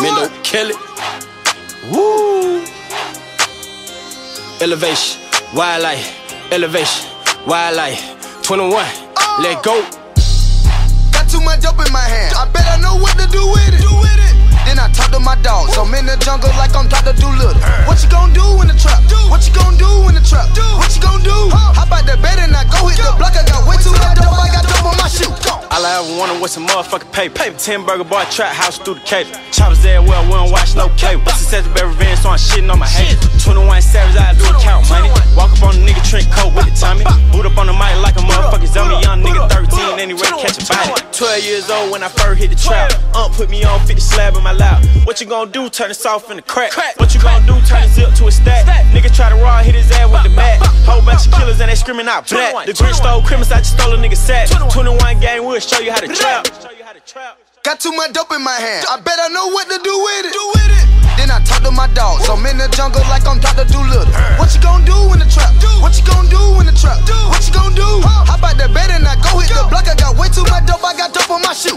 kill it. Woo! Elevation, wildlife, elevation, wildlife. 21, let go. Got too much dope in my hand. I bet I know what to do with it. Do with it. Then I talk to my dogs. I'm in the jungle like I'm Dr. Dolittle. What you gonna do Was some motherfucking paper. paper. Ten burger boy trap house through the cable. Choppers everywhere, we don't watch no cable. Success to revenge, so I'm shitting on my haters. 21 savage, I do count money. Walk up on the nigga, trink coat with the tummy. Boot up on the mic like a motherfucking zombie. Young nigga 13, anyway, catch a body. 12 years old when I first hit the trap. Ump put me on 50 slab in my lap. What you gonna do? Turn this off in the crack. What you gonna do? Turn this zip to a stack. Nigga try to raw, hit his screaming out, brat. The Grinch stole Christmas. I just stole a nigga sack. 21 gang, we'll show you how to trap. Got too much dope in my hand. I bet I know what to do with it. Do with it. Then I talk to my dogs. I'm in the jungle like I'm Dr. Dolittle. What you gonna do in the trap? What you gonna do in the trap? What you gonna do? How about that bed and I go hit the block? I got way too much dope. I got dope on my shoe.